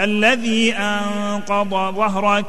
الذي أنقض ظهرك